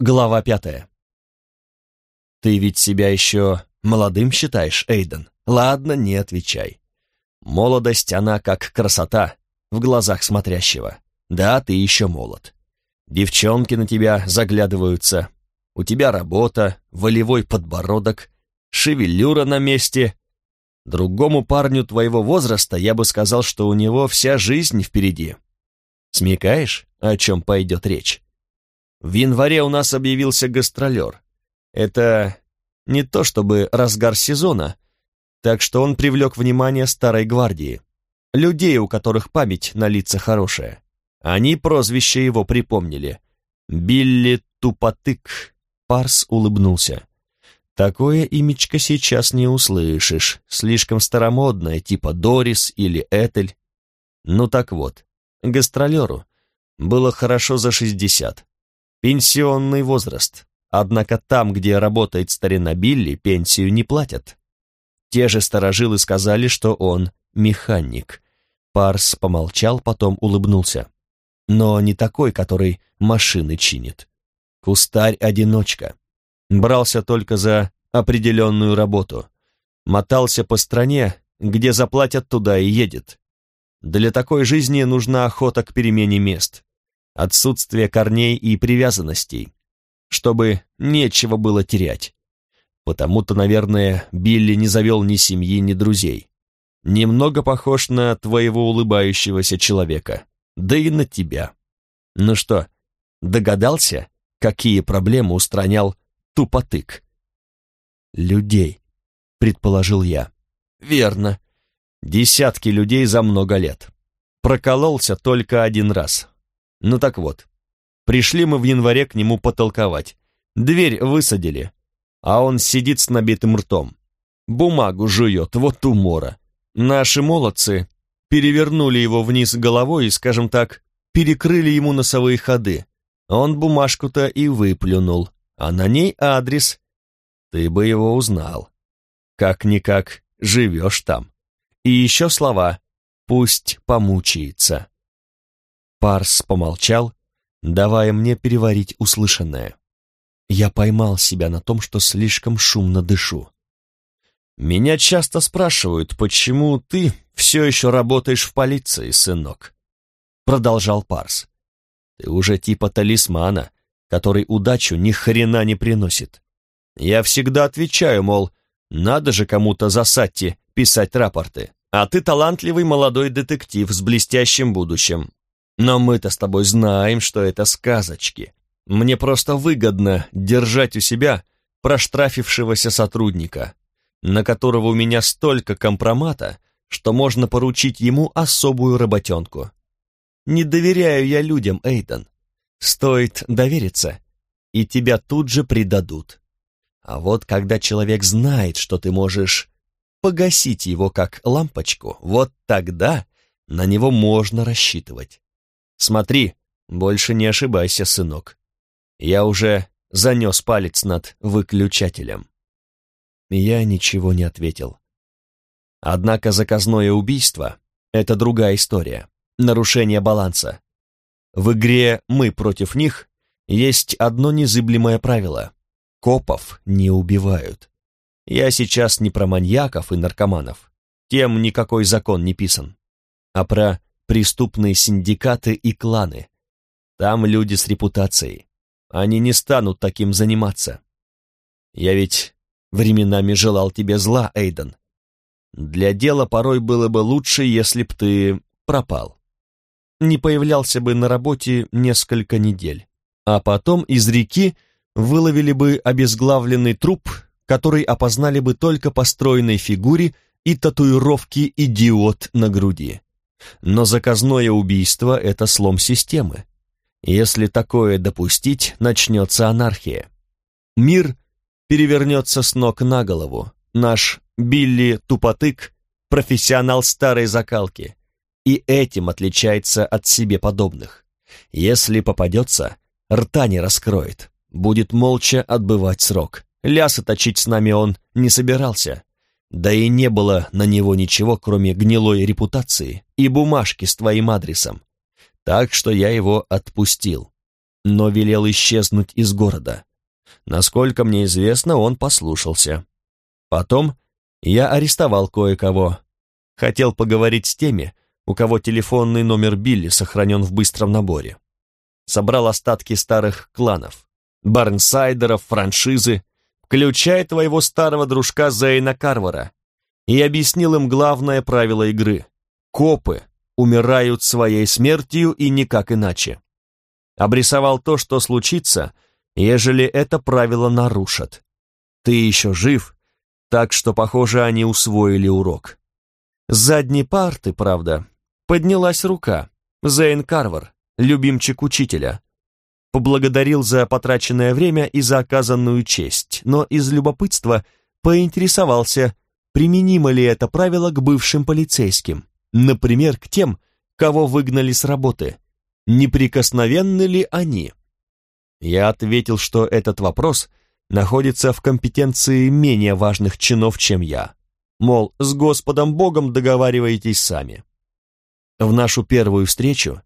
Глава пятая. Ты ведь себя еще молодым считаешь, Эйден? Ладно, не отвечай. Молодость, она как красота в глазах смотрящего. Да, ты еще молод. Девчонки на тебя заглядываются. У тебя работа, волевой подбородок, шевелюра на месте. Другому парню твоего возраста я бы сказал, что у него вся жизнь впереди. Смекаешь, о чем пойдет речь? В январе у нас объявился гастролер. Это не то чтобы разгар сезона, так что он привлек внимание старой гвардии, людей, у которых память на лица хорошая. Они прозвище его припомнили. Билли Тупотык. Парс улыбнулся. Такое имечко сейчас не услышишь, слишком старомодное, типа Дорис или Этель. Ну так вот, гастролеру было хорошо за шестьдесят. Пенсионный возраст. Однако там, где работает старина Билли, пенсию не платят. Те же старожилы сказали, что он механик. Парс помолчал, потом улыбнулся. Но не такой, который машины чинит. Кустарь-одиночка. Брался только за определенную работу. Мотался по стране, где заплатят, туда и едет. Для такой жизни нужна охота к перемене мест отсутствие корней и привязанностей, чтобы нечего было терять. Потому-то, наверное, Билли не завел ни семьи, ни друзей. Немного похож на твоего улыбающегося человека, да и на тебя. Ну что, догадался, какие проблемы устранял тупотык? Людей, предположил я. Верно. Десятки людей за много лет. Прокололся только один раз, ну так вот, пришли мы в январе к нему потолковать. Дверь высадили, а он сидит с набитым ртом. Бумагу жует, вот умора. Наши молодцы перевернули его вниз головой и, скажем так, перекрыли ему носовые ходы. Он бумажку-то и выплюнул, а на ней адрес. Ты бы его узнал. Как-никак живешь там. И еще слова «пусть помучается». Парс помолчал, давая мне переварить услышанное. Я поймал себя на том, что слишком шумно дышу. «Меня часто спрашивают, почему ты все еще работаешь в полиции, сынок?» Продолжал Парс. «Ты уже типа талисмана, который удачу ни хрена не приносит. Я всегда отвечаю, мол, надо же кому-то за Сатти писать рапорты, а ты талантливый молодой детектив с блестящим будущим, но мы-то с тобой знаем, что это сказочки. Мне просто выгодно держать у себя проштрафившегося сотрудника, на которого у меня столько компромата, что можно поручить ему особую работенку. Не доверяю я людям, Эйден. Стоит довериться, и тебя тут же предадут. А вот когда человек знает, что ты можешь погасить его как лампочку, вот тогда на него можно рассчитывать. Смотри, больше не ошибайся, сынок. Я уже занес палец над выключателем. Я ничего не ответил. Однако заказное убийство — это другая история, нарушение баланса. В игре «Мы против них» есть одно незыблемое правило — копов не убивают. Я сейчас не про маньяков и наркоманов, тем никакой закон не писан, а про преступные синдикаты и кланы. Там люди с репутацией. Они не станут таким заниматься. Я ведь временами желал тебе зла, Эйден. Для дела порой было бы лучше, если б ты пропал. Не появлялся бы на работе несколько недель. А потом из реки выловили бы обезглавленный труп, который опознали бы только по стройной фигуре и татуировке «идиот» на груди. Но заказное убийство — это слом системы. Если такое допустить, начнется анархия. Мир перевернется с ног на голову. Наш Билли Тупотык — профессионал старой закалки, и этим отличается от себе подобных. Если попадется, рта не раскроет, будет молча отбывать срок. Лясы точить с нами он не собирался, да и не было на него ничего, кроме гнилой репутации и бумажки с твоим адресом. Так что я его отпустил. но велел исчезнуть из города. Насколько мне известно, он послушался. Потом я арестовал кое-кого. Хотел поговорить с теми, у кого телефонный номер Билли сохранен в быстром наборе. Собрал остатки старых кланов, Барнсайдеров, франшизы, включая твоего старого дружка Зейна Карвара, и объяснил им главное правило игры. Копы умирают своей смертью и никак иначе. Обрисовал то, что случится, ежели это правило нарушат. Ты еще жив, так что, похоже, они усвоили урок. С задней парты, правда, поднялась рука. Зейн Карвар, любимчик учителя. Поблагодарил за потраченное время и за оказанную честь, но из любопытства поинтересовался, применимо ли это правило к бывшим полицейским, например, к тем, кого выгнали с работы. Неприкосновенны ли они? Я ответил, что этот вопрос находится в компетенции менее важных чинов, чем я. Мол, с Господом Богом договариваетесь сами. В нашу первую встречу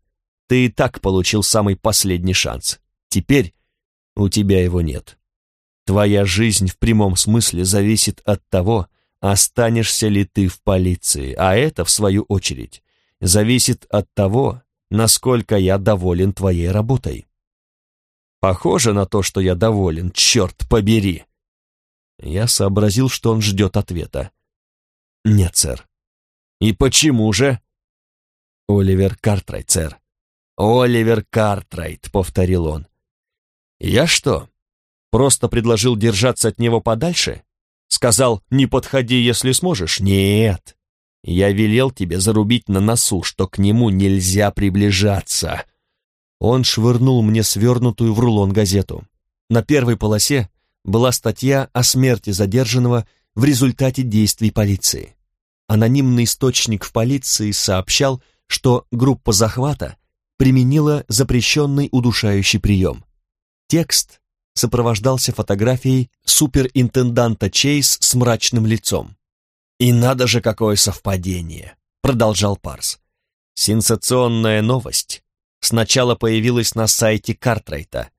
ты и так получил самый последний шанс. Теперь у тебя его нет. Твоя жизнь в прямом смысле зависит от того, останешься ли ты в полиции, а это, в свою очередь, зависит от того, насколько я доволен твоей работой. Похоже на то, что я доволен, черт побери. Я сообразил, что он ждет ответа. Нет, сэр. И почему же? Оливер Картрайт, сэр. Оливер Картрайт, повторил он. Я что, просто предложил держаться от него подальше? Сказал, не подходи, если сможешь? Нет. Я велел тебе зарубить на носу, что к нему нельзя приближаться. Он швырнул мне свернутую в рулон газету. На первой полосе была статья о смерти задержанного в результате действий полиции. Анонимный источник в полиции сообщал, что группа захвата применила запрещенный удушающий прием. Текст сопровождался фотографией суперинтенданта Чейз с мрачным лицом. «И надо же, какое совпадение!» — продолжал Парс. «Сенсационная новость сначала появилась на сайте Картрайта.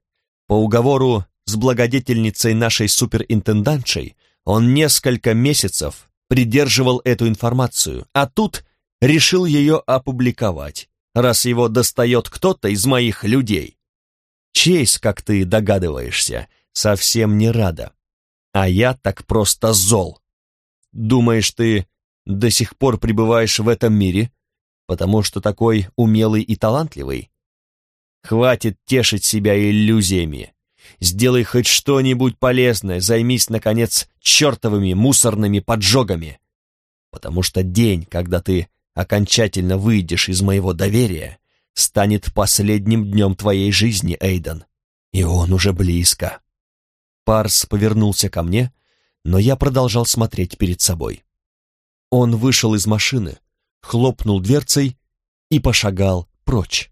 По уговору с благодетельницей нашей суперинтендантшей он несколько месяцев придерживал эту информацию, а тут решил ее опубликовать, раз его достает кто-то из моих людей. Чейз, как ты догадываешься, совсем не рада. А я так просто зол. Думаешь, ты до сих пор пребываешь в этом мире, потому что такой умелый и талантливый? Хватит тешить себя иллюзиями. Сделай хоть что-нибудь полезное, займись, наконец, чертовыми мусорными поджогами. Потому что день, когда ты окончательно выйдешь из моего доверия, станет последним днем твоей жизни, Эйден. И он уже близко. Парс повернулся ко мне, но я продолжал смотреть перед собой. Он вышел из машины, хлопнул дверцей и пошагал прочь.